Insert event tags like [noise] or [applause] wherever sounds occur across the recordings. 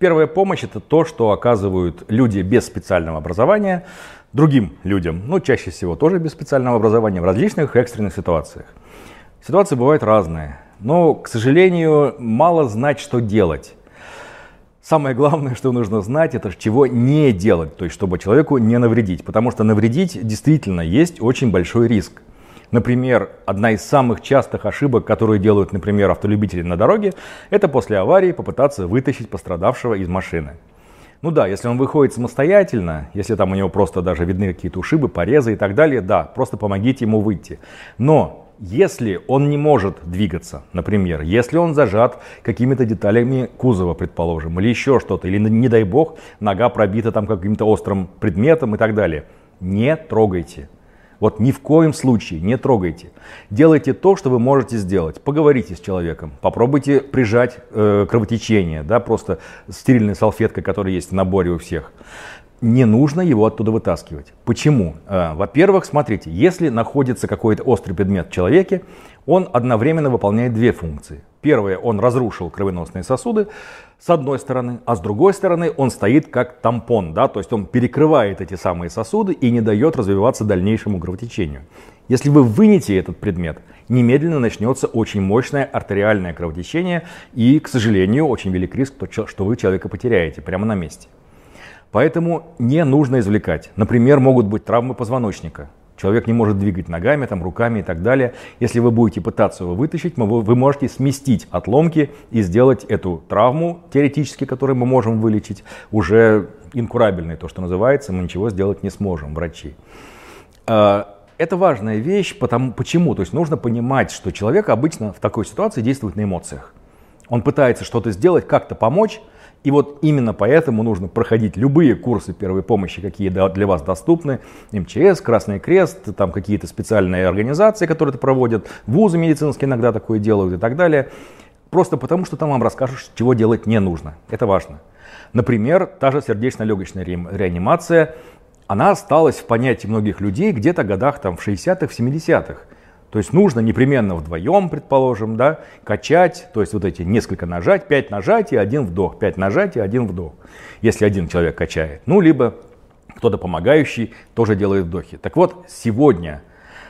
Первая помощь это то, что оказывают люди без специального образования другим людям, ну чаще всего тоже без специального образования в различных экстренных ситуациях. Ситуации бывают разные, но, к сожалению, мало знать, что делать. Самое главное, что нужно знать, это чего не делать, то есть чтобы человеку не навредить, потому что навредить действительно есть очень большой риск. Например, одна из самых частых ошибок, которые делают, например, автолюбители на дороге, это после аварии попытаться вытащить пострадавшего из машины. Ну да, если он выходит самостоятельно, если там у него просто даже видны какие-то ушибы, порезы и так далее, да, просто помогите ему выйти. Но если он не может двигаться, например, если он зажат какими-то деталями кузова, предположим, или еще что-то, или, не дай бог, нога пробита там каким-то острым предметом и так далее, не трогайте. Вот ни в коем случае не трогайте. Делайте то, что вы можете сделать. Поговорите с человеком, попробуйте прижать э, кровотечение, да, просто стерильной салфеткой, которая есть в наборе у всех. Не нужно его оттуда вытаскивать. Почему? Э, во-первых, смотрите, если находится какой-то острый предмет в человеке, он одновременно выполняет две функции. Первое, он разрушил кровеносные сосуды с одной стороны, а с другой стороны он стоит как тампон, да, то есть он перекрывает эти самые сосуды и не дает развиваться дальнейшему кровотечению. Если вы вынете этот предмет, немедленно начнется очень мощное артериальное кровотечение и, к сожалению, очень велик риск, что вы человека потеряете прямо на месте. Поэтому не нужно извлекать. Например, могут быть травмы позвоночника. Человек не может двигать ногами, там, руками и так далее. Если вы будете пытаться его вытащить, вы можете сместить отломки и сделать эту травму, теоретически, которую мы можем вылечить, уже инкурабельной, то, что называется, мы ничего сделать не сможем, врачи. А, это важная вещь, потому, почему? То есть нужно понимать, что человек обычно в такой ситуации действует на эмоциях. Он пытается что-то сделать, как-то помочь, и вот именно поэтому нужно проходить любые курсы первой помощи, какие для вас доступны. МЧС, Красный Крест, там какие-то специальные организации, которые это проводят, вузы медицинские иногда такое делают и так далее. Просто потому, что там вам расскажут, чего делать не нужно. Это важно. Например, та же сердечно-легочная реанимация, она осталась в понятии многих людей где-то годах там, в 60-х, в 70-х. То есть нужно непременно вдвоем, предположим, да, качать, то есть вот эти несколько нажать, пять нажатий, один вдох, пять нажатий, один вдох. Если один человек качает. Ну, либо кто-то помогающий тоже делает вдохи. Так вот, сегодня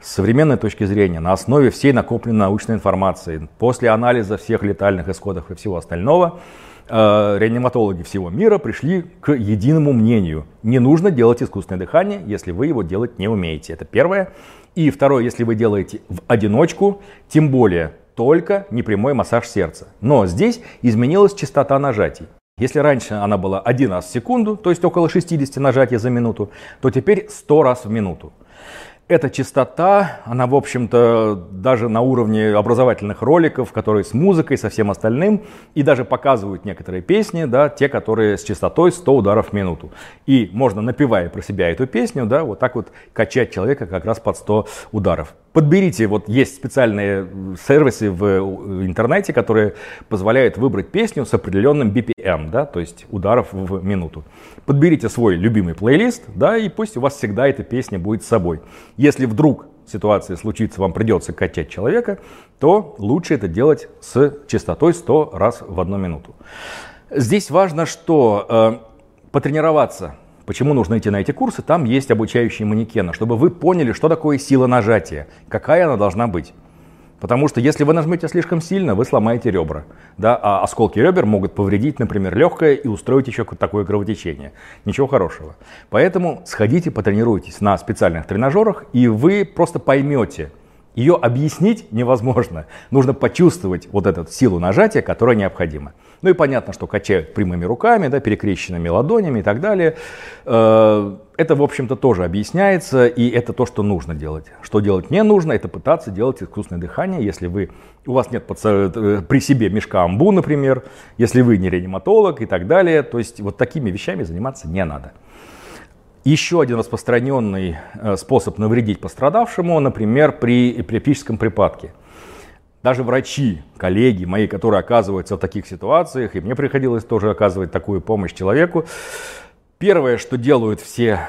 с современной точки зрения, на основе всей накопленной научной информации, после анализа всех летальных исходов и всего остального, э, реаниматологи всего мира пришли к единому мнению. Не нужно делать искусственное дыхание, если вы его делать не умеете. Это первое. И второе, если вы делаете в одиночку, тем более только непрямой массаж сердца. Но здесь изменилась частота нажатий. Если раньше она была один раз в секунду, то есть около 60 нажатий за минуту, то теперь 100 раз в минуту. Эта частота, она, в общем-то, даже на уровне образовательных роликов, которые с музыкой, со всем остальным, и даже показывают некоторые песни, да, те, которые с частотой 100 ударов в минуту. И можно, напевая про себя эту песню, да, вот так вот качать человека как раз под 100 ударов. Подберите, вот есть специальные сервисы в интернете, которые позволяют выбрать песню с определенным BPM, да, то есть ударов в минуту. Подберите свой любимый плейлист, да, и пусть у вас всегда эта песня будет с собой. Если вдруг ситуация случится, вам придется качать человека, то лучше это делать с частотой 100 раз в одну минуту. Здесь важно, что э, потренироваться Почему нужно идти на эти курсы? Там есть обучающие манекены, чтобы вы поняли, что такое сила нажатия, какая она должна быть. Потому что если вы нажмете слишком сильно, вы сломаете ребра. Да? А осколки ребер могут повредить, например, легкое и устроить еще такое кровотечение. Ничего хорошего. Поэтому сходите, потренируйтесь на специальных тренажерах, и вы просто поймете, ее объяснить невозможно. Нужно почувствовать вот эту силу нажатия, которая необходима. Ну и понятно, что качают прямыми руками, да, перекрещенными ладонями и так далее. Э, это, в общем-то, тоже объясняется, и это то, что нужно делать. Что делать не нужно, это пытаться делать искусственное дыхание, если вы, у вас нет под, э, при себе мешка амбу, например, если вы не реаниматолог и так далее. То есть вот такими вещами заниматься не надо. Еще один распространенный э, способ навредить пострадавшему, например, при эпилептическом припадке. Даже врачи, коллеги мои, которые оказываются в таких ситуациях, и мне приходилось тоже оказывать такую помощь человеку, первое, что делают все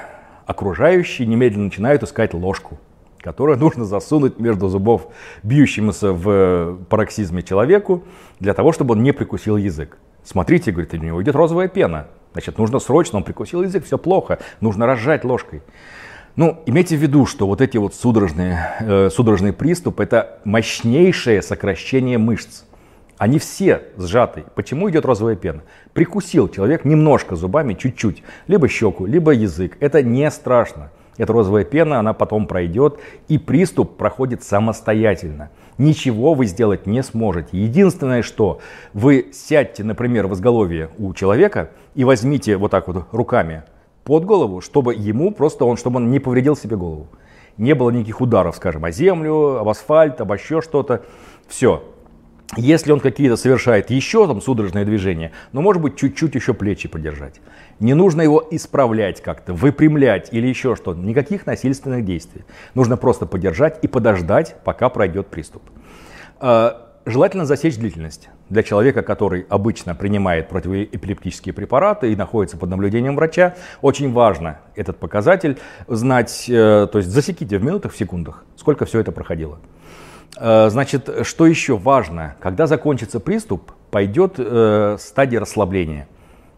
окружающие, немедленно начинают искать ложку, которую [laughs] нужно засунуть между зубов бьющемуся в пароксизме человеку, для того, чтобы он не прикусил язык. Смотрите, говорит, у него идет розовая пена. Значит, нужно срочно, он прикусил язык, все плохо, нужно разжать ложкой. Ну, имейте в виду, что вот эти вот судорожные, э, судорожные приступы – это мощнейшее сокращение мышц. Они все сжаты. Почему идет розовая пена? Прикусил человек немножко зубами, чуть-чуть, либо щеку, либо язык. Это не страшно. Эта розовая пена, она потом пройдет, и приступ проходит самостоятельно. Ничего вы сделать не сможете. Единственное, что вы сядьте, например, в изголовье у человека и возьмите вот так вот руками под голову, чтобы ему просто он, чтобы он не повредил себе голову. Не было никаких ударов, скажем, о землю, об асфальт, обо еще что-то. Все. Если он какие-то совершает еще там судорожные движения, ну, может быть, чуть-чуть еще плечи подержать. Не нужно его исправлять как-то, выпрямлять или еще что-то. Никаких насильственных действий. Нужно просто подержать и подождать, пока пройдет приступ. А, желательно засечь длительность. Для человека, который обычно принимает противоэпилептические препараты и находится под наблюдением врача, очень важно этот показатель знать, э, то есть засеките в минутах, в секундах, сколько все это проходило. Э, значит, что еще важно, когда закончится приступ, пойдет э, стадия расслабления.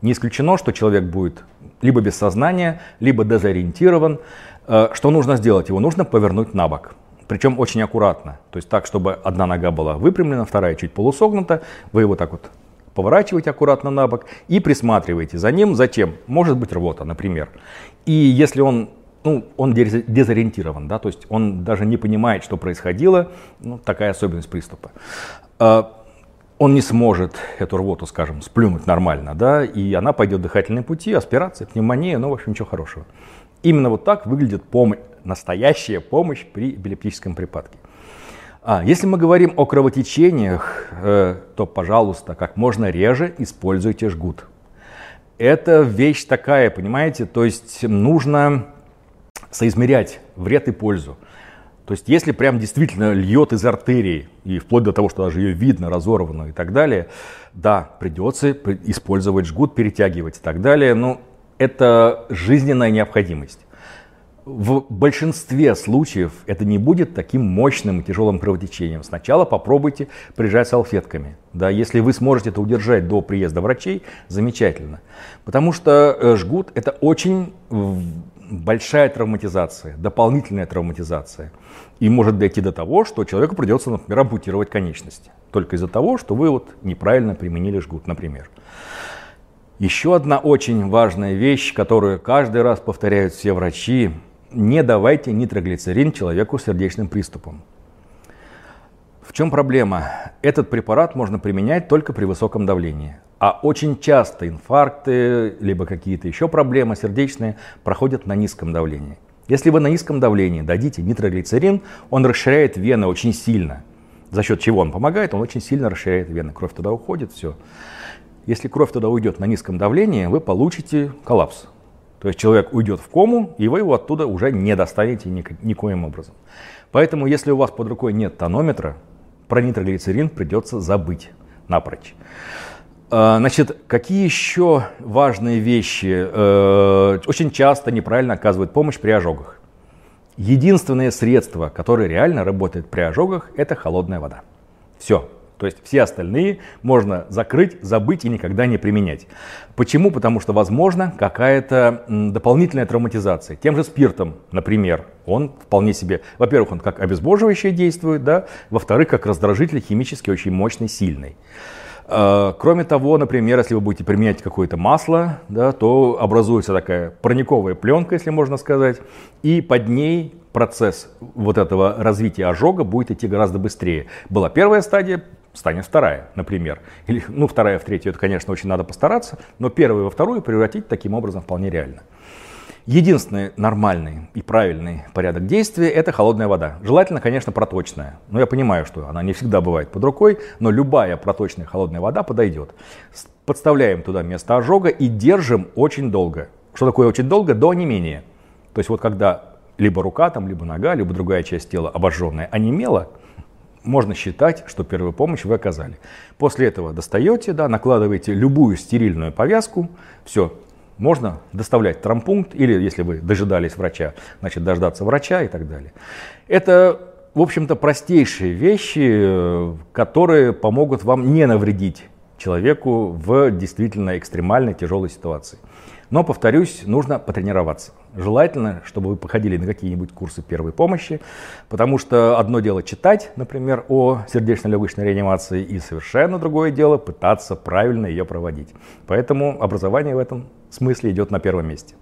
Не исключено, что человек будет либо без сознания, либо дезориентирован. Э, что нужно сделать? Его нужно повернуть на бок. Причем очень аккуратно. То есть так, чтобы одна нога была выпрямлена, вторая чуть полусогнута. Вы его так вот поворачиваете аккуратно на бок и присматриваете за ним. Затем, может быть рвота, например. И если он ну, он дезориентирован, да, то есть он даже не понимает, что происходило, ну, такая особенность приступа. А, он не сможет эту рвоту, скажем, сплюнуть нормально, да, и она пойдет в дыхательные пути, аспирация, пневмония, ну, в общем, ничего хорошего. Именно вот так выглядит помощь, настоящая помощь при эпилептическом припадке. А, если мы говорим о кровотечениях, э, то, пожалуйста, как можно реже используйте жгут. Это вещь такая, понимаете, то есть нужно соизмерять вред и пользу. То есть если прям действительно льет из артерии, и вплоть до того, что даже ее видно, разорванную и так далее, да, придется использовать жгут, перетягивать и так далее, но это жизненная необходимость. В большинстве случаев это не будет таким мощным и тяжелым кровотечением. Сначала попробуйте прижать салфетками. Да, если вы сможете это удержать до приезда врачей, замечательно. Потому что э, жгут это очень большая травматизация, дополнительная травматизация. И может дойти до того, что человеку придется, например, ампутировать конечности. Только из-за того, что вы вот неправильно применили жгут, например. Еще одна очень важная вещь, которую каждый раз повторяют все врачи. Не давайте нитроглицерин человеку с сердечным приступом. В чем проблема? Этот препарат можно применять только при высоком давлении. А очень часто инфаркты, либо какие-то еще проблемы сердечные проходят на низком давлении. Если вы на низком давлении дадите нитроглицерин, он расширяет вены очень сильно. За счет чего он помогает? Он очень сильно расширяет вены. Кровь туда уходит, все. Если кровь туда уйдет на низком давлении, вы получите коллапс. То есть человек уйдет в кому, и вы его оттуда уже не достанете никоим образом. Поэтому, если у вас под рукой нет тонометра, про нитроглицерин придется забыть напрочь. А, значит, какие еще важные вещи э, очень часто неправильно оказывают помощь при ожогах? Единственное средство, которое реально работает при ожогах, это холодная вода. Все. То есть все остальные можно закрыть, забыть и никогда не применять. Почему? Потому что возможно какая-то дополнительная травматизация. Тем же спиртом, например, он вполне себе, во-первых, он как обезбоживающее действует, да, во-вторых, как раздражитель химически очень мощный, сильный. Э, кроме того, например, если вы будете применять какое-то масло, да, то образуется такая парниковая пленка, если можно сказать, и под ней процесс вот этого развития ожога будет идти гораздо быстрее. Была первая стадия, станет вторая, например. Или, ну, вторая в третью, это, конечно, очень надо постараться, но первую во вторую превратить таким образом вполне реально. Единственный нормальный и правильный порядок действия – это холодная вода. Желательно, конечно, проточная. Но я понимаю, что она не всегда бывает под рукой, но любая проточная холодная вода подойдет. Подставляем туда место ожога и держим очень долго. Что такое очень долго? До онемения. То есть вот когда либо рука, там, либо нога, либо другая часть тела обожженная онемела, можно считать, что первую помощь вы оказали. После этого достаете, да, накладываете любую стерильную повязку, все, можно доставлять травмпункт, или если вы дожидались врача, значит дождаться врача и так далее. Это, в общем-то, простейшие вещи, которые помогут вам не навредить человеку в действительно экстремальной тяжелой ситуации. Но, повторюсь, нужно потренироваться. Желательно, чтобы вы походили на какие-нибудь курсы первой помощи, потому что одно дело читать, например, о сердечно-легочной реанимации, и совершенно другое дело пытаться правильно ее проводить. Поэтому образование в этом смысле идет на первом месте.